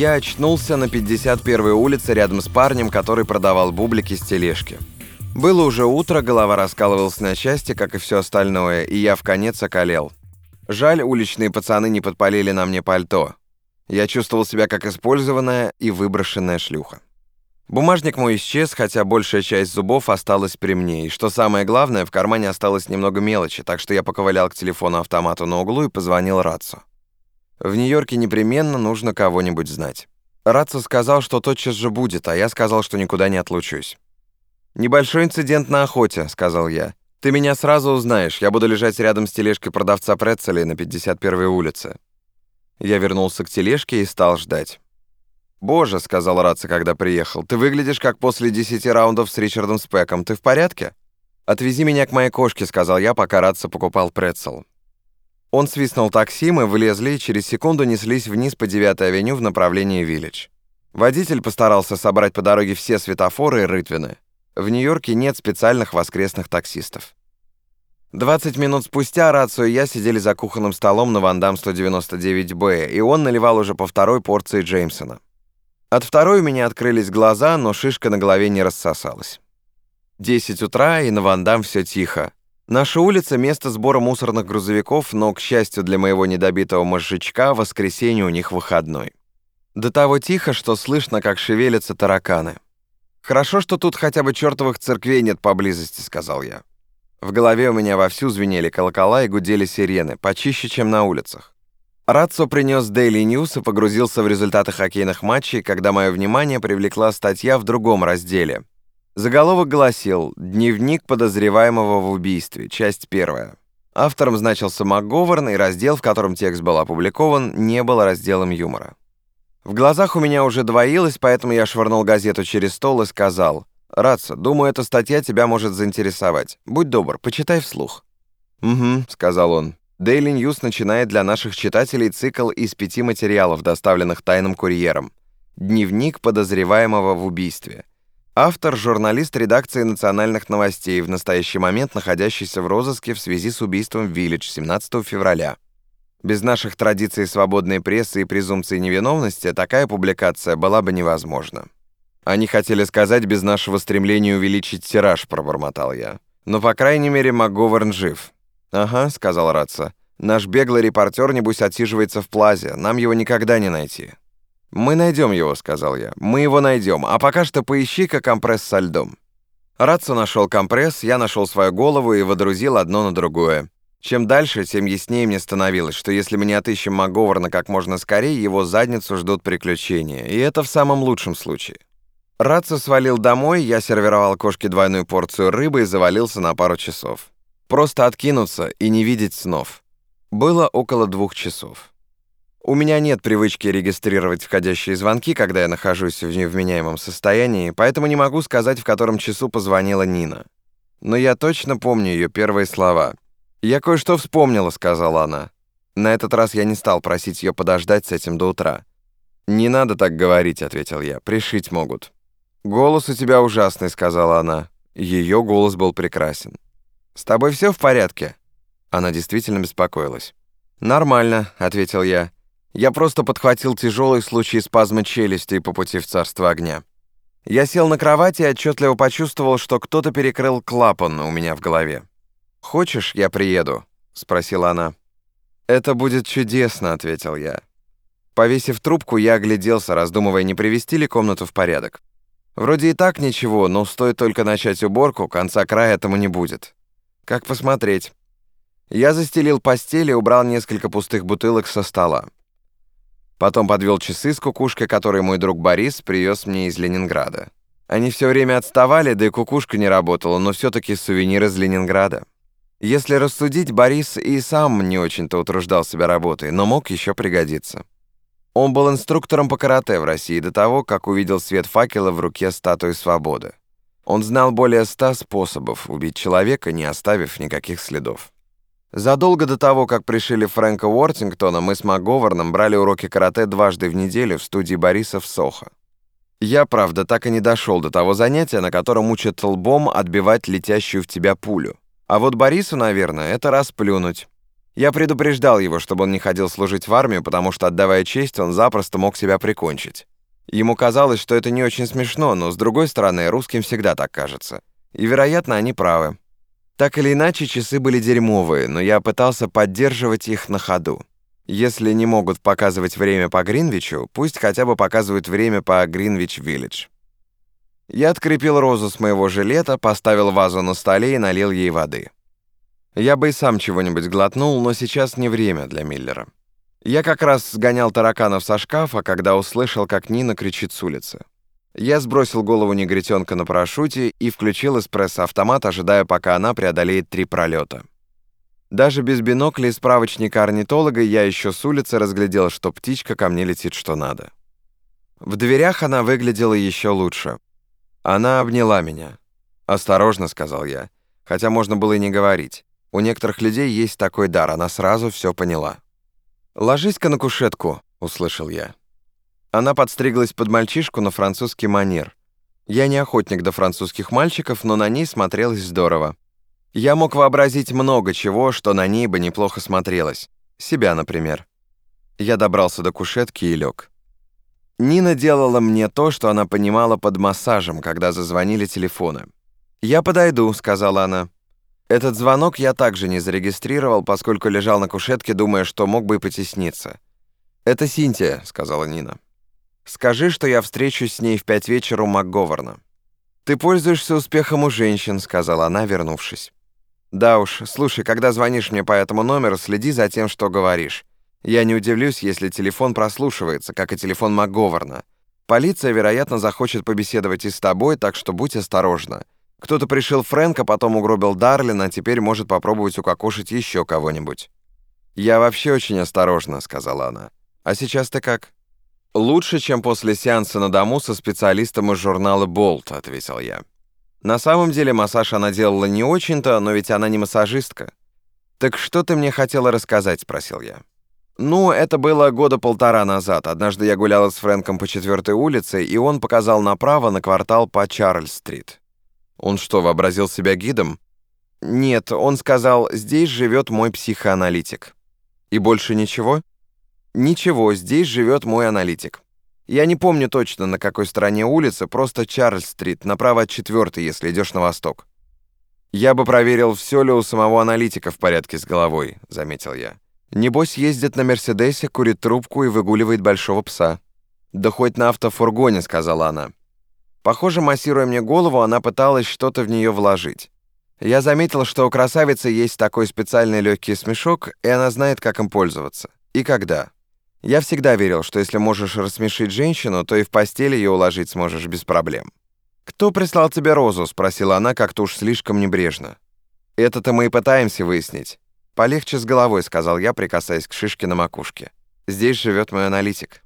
Я очнулся на 51-й улице рядом с парнем, который продавал бублики с тележки. Было уже утро, голова раскалывалась на части, как и все остальное, и я в конец околел. Жаль, уличные пацаны не подпалили на мне пальто. Я чувствовал себя как использованная и выброшенная шлюха. Бумажник мой исчез, хотя большая часть зубов осталась при мне, и что самое главное, в кармане осталось немного мелочи, так что я поковылял к телефону-автомату на углу и позвонил Рацу. В Нью-Йорке непременно нужно кого-нибудь знать. Рацу сказал, что тотчас же будет, а я сказал, что никуда не отлучусь. «Небольшой инцидент на охоте», — сказал я. «Ты меня сразу узнаешь, я буду лежать рядом с тележкой продавца прецелей на 51-й улице». Я вернулся к тележке и стал ждать. «Боже», — сказал Ратса, когда приехал, «ты выглядишь как после десяти раундов с Ричардом Спеком. Ты в порядке?» «Отвези меня к моей кошке», — сказал я, пока Ратса покупал прецел. Он свистнул такси, мы влезли и через секунду неслись вниз по 9-й авеню в направлении Виллидж. Водитель постарался собрать по дороге все светофоры и рытвины. В Нью-Йорке нет специальных воскресных таксистов. 20 минут спустя Рацио и я сидели за кухонным столом на Вандам 199-Б, и он наливал уже по второй порции Джеймсона. От второй у меня открылись глаза, но шишка на голове не рассосалась. 10 утра, и на Вандам все тихо. Наша улица — место сбора мусорных грузовиков, но, к счастью для моего недобитого мозжечка, воскресенье у них выходной. До того тихо, что слышно, как шевелятся тараканы. «Хорошо, что тут хотя бы чертовых церквей нет поблизости», — сказал я. В голове у меня вовсю звенели колокола и гудели сирены, почище, чем на улицах. Рацо принес Daily News и погрузился в результаты хоккейных матчей, когда мое внимание привлекла статья в другом разделе. Заголовок гласил «Дневник подозреваемого в убийстве», часть первая. Автором значился МакГоверн, и раздел, в котором текст был опубликован, не был разделом юмора. В глазах у меня уже двоилось, поэтому я швырнул газету через стол и сказал «Рацо, думаю, эта статья тебя может заинтересовать. Будь добр, почитай вслух». «Угу», — сказал он. Daily News начинает для наших читателей цикл из пяти материалов, доставленных тайным курьером. Дневник подозреваемого в убийстве. Автор – журналист редакции национальных новостей, в настоящий момент находящийся в розыске в связи с убийством Виллидж 17 февраля. Без наших традиций свободной прессы и презумпции невиновности такая публикация была бы невозможна. Они хотели сказать без нашего стремления увеличить тираж, пробормотал я. Но, по крайней мере, МакГоверн жив. «Ага», — сказал Ратса. «Наш беглый репортер, небось, отсиживается в плазе. Нам его никогда не найти». «Мы найдем его», — сказал я. «Мы его найдем. А пока что поищи-ка компресс со льдом». Ратса нашел компресс, я нашел свою голову и водрузил одно на другое. Чем дальше, тем яснее мне становилось, что если мы не отыщем Маговарна как можно скорее, его задницу ждут приключения. И это в самом лучшем случае. Ратса свалил домой, я сервировал кошке двойную порцию рыбы и завалился на пару часов. Просто откинуться и не видеть снов. Было около двух часов. У меня нет привычки регистрировать входящие звонки, когда я нахожусь в невменяемом состоянии, поэтому не могу сказать, в котором часу позвонила Нина. Но я точно помню ее первые слова. «Я кое-что вспомнила», — сказала она. На этот раз я не стал просить ее подождать с этим до утра. «Не надо так говорить», — ответил я. «Пришить могут». «Голос у тебя ужасный», — сказала она. Ее голос был прекрасен. «С тобой все в порядке?» Она действительно беспокоилась. «Нормально», — ответил я. «Я просто подхватил тяжелый случай спазма челюсти по пути в царство огня». Я сел на кровати и отчетливо почувствовал, что кто-то перекрыл клапан у меня в голове. «Хочешь, я приеду?» — спросила она. «Это будет чудесно», — ответил я. Повесив трубку, я огляделся, раздумывая, не привести ли комнату в порядок. Вроде и так ничего, но стоит только начать уборку, конца края этому не будет. Как посмотреть? Я застелил постель и убрал несколько пустых бутылок со стола. Потом подвел часы с кукушкой, которые мой друг Борис привез мне из Ленинграда. Они все время отставали, да и кукушка не работала, но все-таки сувенир из Ленинграда. Если рассудить, Борис и сам не очень-то утруждал себя работой, но мог еще пригодиться. Он был инструктором по карате в России до того, как увидел свет факела в руке статуи свободы. Он знал более ста способов убить человека, не оставив никаких следов. Задолго до того, как пришили Фрэнка Уортингтона, мы с МакГоварном брали уроки карате дважды в неделю в студии Бориса в Сохо. Я, правда, так и не дошел до того занятия, на котором учат лбом отбивать летящую в тебя пулю. А вот Борису, наверное, это расплюнуть. Я предупреждал его, чтобы он не ходил служить в армию, потому что, отдавая честь, он запросто мог себя прикончить. Ему казалось, что это не очень смешно, но, с другой стороны, русским всегда так кажется. И, вероятно, они правы. Так или иначе, часы были дерьмовые, но я пытался поддерживать их на ходу. Если не могут показывать время по Гринвичу, пусть хотя бы показывают время по Гринвич-Виллидж. Я открепил розу с моего жилета, поставил вазу на столе и налил ей воды. Я бы и сам чего-нибудь глотнул, но сейчас не время для Миллера. Я как раз сгонял тараканов со шкафа, когда услышал, как Нина кричит с улицы. Я сбросил голову негритенка на парашюте и включил эспрессо-автомат, ожидая, пока она преодолеет три пролета. Даже без бинокля и справочника орнитолога я еще с улицы разглядел, что птичка ко мне летит что надо. В дверях она выглядела еще лучше. Она обняла меня. «Осторожно», — сказал я, хотя можно было и не говорить. У некоторых людей есть такой дар, она сразу все поняла. «Ложись-ка на кушетку», — услышал я. Она подстриглась под мальчишку на французский манер. Я не охотник до французских мальчиков, но на ней смотрелось здорово. Я мог вообразить много чего, что на ней бы неплохо смотрелось. Себя, например. Я добрался до кушетки и лег. Нина делала мне то, что она понимала под массажем, когда зазвонили телефоны. «Я подойду», — сказала она. Этот звонок я также не зарегистрировал, поскольку лежал на кушетке, думая, что мог бы и потесниться. «Это Синтия», — сказала Нина. Скажи, что я встречусь с ней в пять вечера у МакГоверна». «Ты пользуешься успехом у женщин», — сказала она, вернувшись. «Да уж, слушай, когда звонишь мне по этому номеру, следи за тем, что говоришь. Я не удивлюсь, если телефон прослушивается, как и телефон МакГоверна. Полиция, вероятно, захочет побеседовать и с тобой, так что будь осторожна. Кто-то пришил Фрэнка, потом угробил Дарлина, а теперь может попробовать укокошить еще кого-нибудь». «Я вообще очень осторожна», — сказала она. «А сейчас ты как?» «Лучше, чем после сеанса на дому со специалистом из журнала «Болт», — ответил я. На самом деле массаж она делала не очень-то, но ведь она не массажистка. «Так что ты мне хотела рассказать?» — спросил я. «Ну, это было года полтора назад. Однажды я гуляла с Фрэнком по четвертой улице, и он показал направо на квартал по Чарльз-стрит. Он что, вообразил себя гидом? Нет, он сказал, здесь живет мой психоаналитик. И больше ничего? Ничего, здесь живет мой аналитик. Я не помню точно, на какой стороне улицы, просто Чарльз-стрит, направо от 4 если идешь на восток. Я бы проверил, все ли у самого аналитика в порядке с головой, заметил я. Небось, ездит на Мерседесе, курит трубку и выгуливает большого пса. Да хоть на автофургоне, сказала она. Похоже, массируя мне голову, она пыталась что-то в нее вложить. Я заметил, что у красавицы есть такой специальный легкий смешок, и она знает, как им пользоваться. И когда. Я всегда верил, что если можешь рассмешить женщину, то и в постели ее уложить сможешь без проблем. «Кто прислал тебе розу?» — спросила она как-то уж слишком небрежно. «Это-то мы и пытаемся выяснить». «Полегче с головой», — сказал я, прикасаясь к шишке на макушке. «Здесь живет мой аналитик».